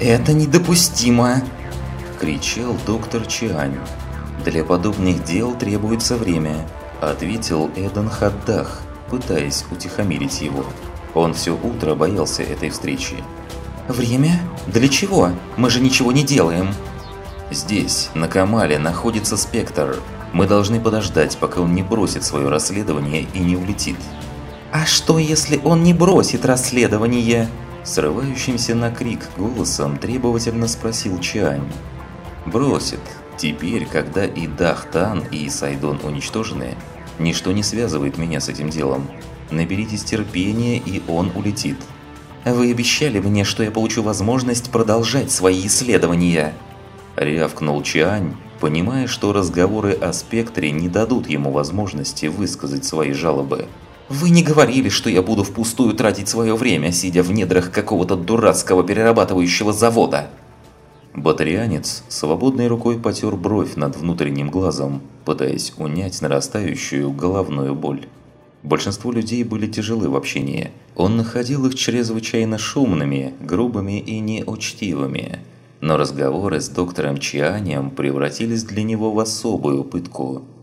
«Это недопустимо!» – кричал доктор Чиань. «Для подобных дел требуется время», – ответил Эдан Хаддах, пытаясь утихомирить его. Он все утро боялся этой встречи. «Время? Для чего? Мы же ничего не делаем!» «Здесь, на Камале, находится Спектр. Мы должны подождать, пока он не бросит свое расследование и не улетит». «А что, если он не бросит расследование?» Срывающимся на крик голосом требовательно спросил Чань. «Бросит. Теперь, когда и Дахтан, и Сайдон уничтожены, ничто не связывает меня с этим делом. Наберитесь терпения, и он улетит». «Вы обещали мне, что я получу возможность продолжать свои исследования!» Рявкнул Чань, понимая, что разговоры о спектре не дадут ему возможности высказать свои жалобы. «Вы не говорили, что я буду впустую тратить свое время, сидя в недрах какого-то дурацкого перерабатывающего завода!» Батарианец свободной рукой потер бровь над внутренним глазом, пытаясь унять нарастающую головную боль. Большинство людей были тяжелы в общении. Он находил их чрезвычайно шумными, грубыми и неучтивыми. Но разговоры с доктором Чианием превратились для него в особую пытку –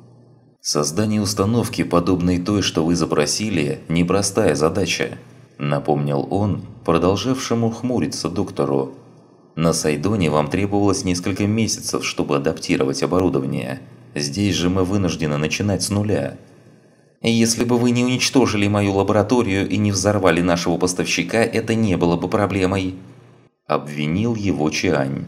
Создание установки, подобной той, что вы запросили, непростая задача, напомнил он, продолжавшему хмуриться доктору. На Сайдоне вам требовалось несколько месяцев, чтобы адаптировать оборудование. Здесь же мы вынуждены начинать с нуля. Если бы вы не уничтожили мою лабораторию и не взорвали нашего поставщика, это не было бы проблемой. Обвинил его Чиань.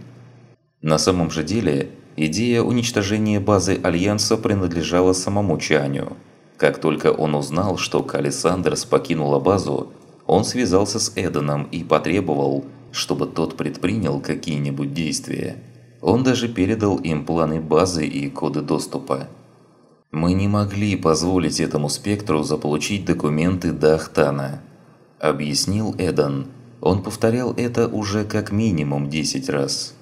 На самом же деле, Идея уничтожения базы Альянса принадлежала самому Чаню. Как только он узнал, что Кали Сандерс покинула базу, он связался с Эденом и потребовал, чтобы тот предпринял какие-нибудь действия. Он даже передал им планы базы и коды доступа. «Мы не могли позволить этому спектру заполучить документы Дахтана», – объяснил Эден. Он повторял это уже как минимум 10 раз.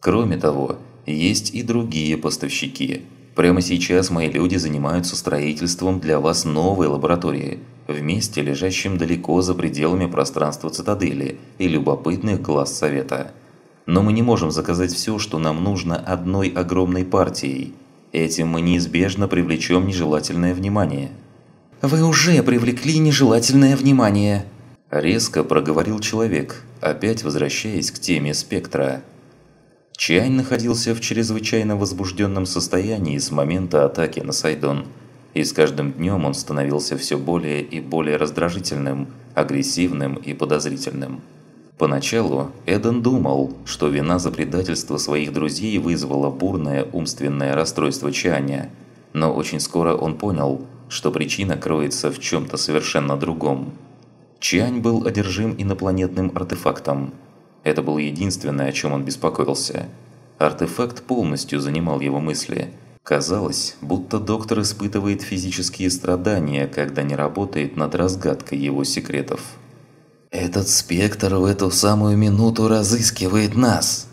Кроме того, есть и другие поставщики. Прямо сейчас мои люди занимаются строительством для вас новой лаборатории, в месте, лежащем далеко за пределами пространства цитадели и любопытных глаз Совета. Но мы не можем заказать все, что нам нужно одной огромной партией. Этим мы неизбежно привлечем нежелательное внимание. «Вы уже привлекли нежелательное внимание!» Резко проговорил человек, опять возвращаясь к теме спектра. Чань находился в чрезвычайно возбужденном состоянии с момента атаки на Сайдон, и с каждым днем он становился все более и более раздражительным, агрессивным и подозрительным. Поначалу Эден думал, что вина за предательство своих друзей вызвала бурное умственное расстройство Чаня, но очень скоро он понял, что причина кроется в чем-то совершенно другом. Чань был одержим инопланетным артефактом – это было единственное, о чем он беспокоился. Артефакт полностью занимал его мысли. Казалось, будто доктор испытывает физические страдания, когда не работает над разгадкой его секретов. «Этот спектр в эту самую минуту разыскивает нас!»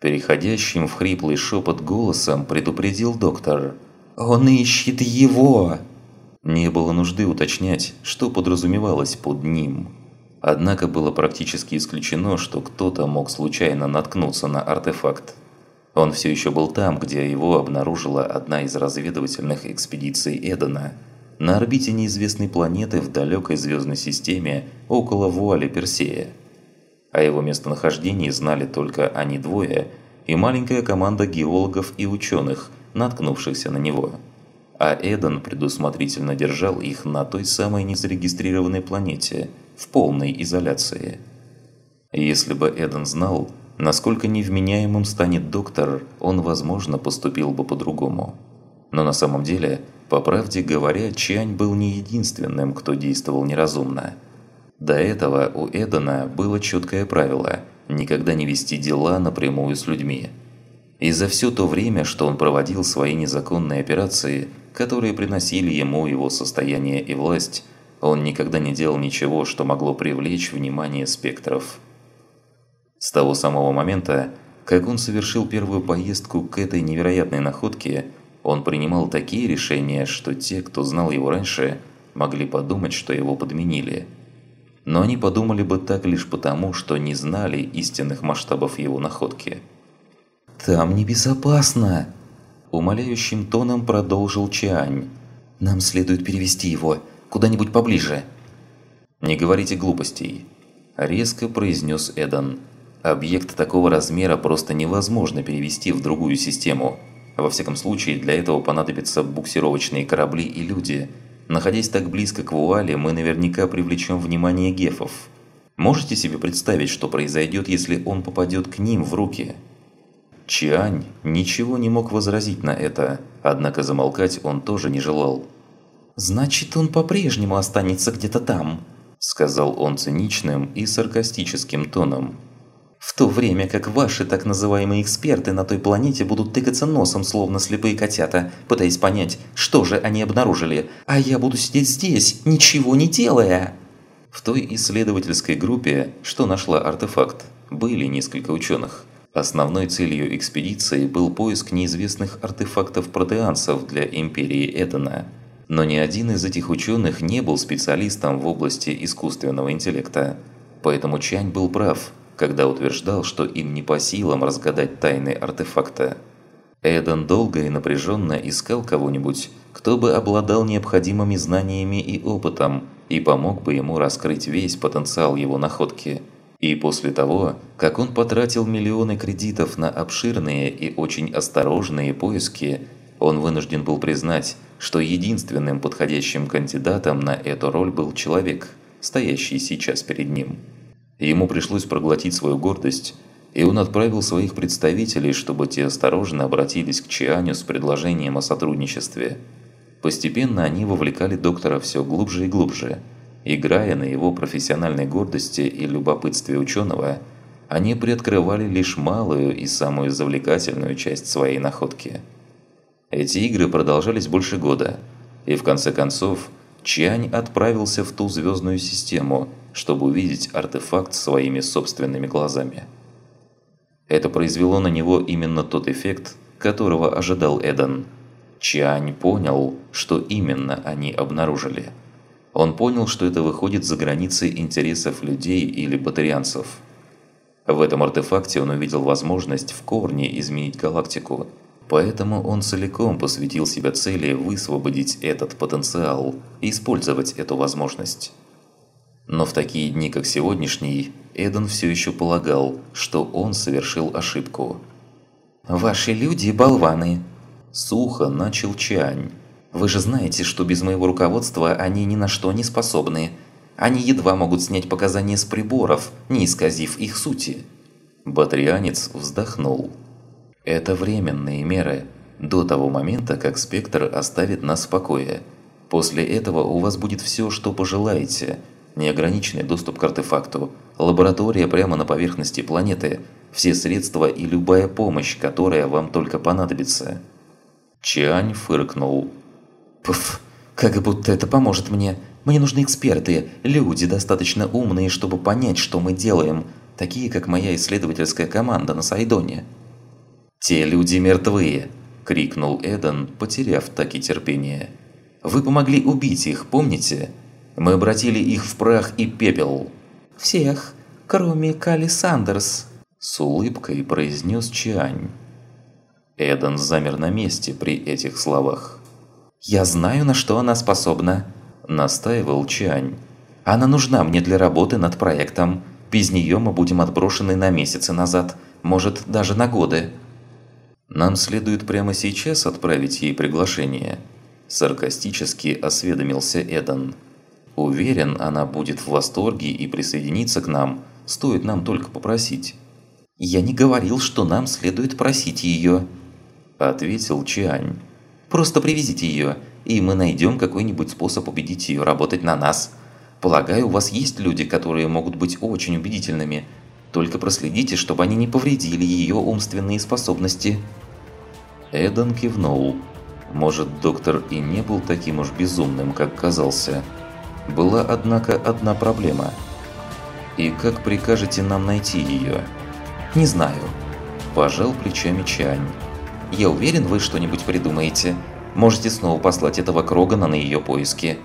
Переходящим в хриплый шепот голосом предупредил доктор. «Он ищет его!» Не было нужды уточнять, что подразумевалось под ним. Однако было практически исключено, что кто-то мог случайно наткнуться на артефакт. Он все еще был там, где его обнаружила одна из разведывательных экспедиций Эдена, на орбите неизвестной планеты в далекой звездной системе около вуали Персея. О его местонахождении знали только они двое и маленькая команда геологов и ученых, наткнувшихся на него. А Эден предусмотрительно держал их на той самой незарегистрированной планете – в полной изоляции. Если бы Эден знал, насколько невменяемым станет доктор, он, возможно, поступил бы по-другому. Но на самом деле, по правде говоря, Чань был не единственным, кто действовал неразумно. До этого у Эдена было четкое правило – никогда не вести дела напрямую с людьми. И за все то время, что он проводил свои незаконные операции, которые приносили ему его состояние и власть, он никогда не делал ничего, что могло привлечь внимание спектров. С того самого момента, как он совершил первую поездку к этой невероятной находке, он принимал такие решения, что те, кто знал его раньше, могли подумать, что его подменили. но они подумали бы так лишь потому, что не знали истинных масштабов его находки. «Там небезопасно!» Умоляющим тоном продолжил Чиань. «Нам следует перевести его куда-нибудь поближе». «Не говорите глупостей», – резко произнес Эдан. «Объект такого размера просто невозможно перевести в другую систему. Во всяком случае, для этого понадобятся буксировочные корабли и люди. Находясь так близко к вуале, мы наверняка привлечем внимание гефов. Можете себе представить, что произойдет, если он попадет к ним в руки?» Чиань ничего не мог возразить на это, однако замолкать он тоже не желал. «Значит, он по-прежнему останется где-то там», – сказал он циничным и саркастическим тоном. «В то время как ваши так называемые эксперты на той планете будут тыкаться носом, словно слепые котята, пытаясь понять, что же они обнаружили, а я буду сидеть здесь, ничего не делая». В той исследовательской группе, что нашла артефакт, были несколько ученых. Основной целью экспедиции был поиск неизвестных артефактов-протеанцев для Империи Эдена. Но ни один из этих ученых не был специалистом в области искусственного интеллекта. Поэтому Чань был прав, когда утверждал, что им не по силам разгадать тайны артефакта. Эден долго и напряженно искал кого-нибудь, кто бы обладал необходимыми знаниями и опытом и помог бы ему раскрыть весь потенциал его находки – и после того, как он потратил миллионы кредитов на обширные и очень осторожные поиски, он вынужден был признать, что единственным подходящим кандидатом на эту роль был человек, стоящий сейчас перед ним. Ему пришлось проглотить свою гордость, и он отправил своих представителей, чтобы те осторожно обратились к Чианю с предложением о сотрудничестве. Постепенно они вовлекали доктора все глубже и глубже – Играя на его профессиональной гордости и любопытстве ученого, они приоткрывали лишь малую и самую завлекательную часть своей находки. Эти игры продолжались больше года, и в конце концов Чань отправился в ту звездную систему, чтобы увидеть артефакт своими собственными глазами. Это произвело на него именно тот эффект, которого ожидал Эдан. Чань понял, что именно они обнаружили – он понял, что это выходит за границы интересов людей или батарианцев. В этом артефакте он увидел возможность в корне изменить галактику, поэтому он целиком посвятил себя цели высвободить этот потенциал и использовать эту возможность. Но в такие дни, как сегодняшний, Эден все еще полагал, что он совершил ошибку. «Ваши люди – болваны!» Сухо начал Чань. Вы же знаете, что без моего руководства они ни на что не способны. Они едва могут снять показания с приборов, не исказив их сути». Батрианец вздохнул. «Это временные меры, до того момента, как спектр оставит нас в покое. После этого у вас будет все, что пожелаете. Неограниченный доступ к артефакту, лаборатория прямо на поверхности планеты, все средства и любая помощь, которая вам только понадобится». Чиань фыркнул. Пф, как будто это поможет мне. Мне нужны эксперты, люди достаточно умные, чтобы понять, что мы делаем, такие как моя исследовательская команда на Сайдоне. «Те люди мертвые!» – крикнул Эдан, потеряв таки терпение. «Вы помогли убить их, помните? Мы обратили их в прах и пепел». «Всех, кроме Кали Сандерс», – с улыбкой произнес Чиань. Эдан замер на месте при этих словах. «Я знаю, на что она способна», – настаивал Чань. «Она нужна мне для работы над проектом. Без нее мы будем отброшены на месяцы назад, может, даже на годы». «Нам следует прямо сейчас отправить ей приглашение», – саркастически осведомился Эдан. «Уверен, она будет в восторге и присоединится к нам, стоит нам только попросить». «Я не говорил, что нам следует просить ее», – ответил Чань. Просто привезите ее, и мы найдем какой-нибудь способ убедить ее работать на нас. Полагаю, у вас есть люди, которые могут быть очень убедительными. Только проследите, чтобы они не повредили ее умственные способности». Эдан кивнул. Может, доктор и не был таким уж безумным, как казался. Была, однако, одна проблема. «И как прикажете нам найти ее?» «Не знаю», – пожал плечами Чань. Я уверен, вы что-нибудь придумаете. Можете снова послать этого Крогана на ее поиски.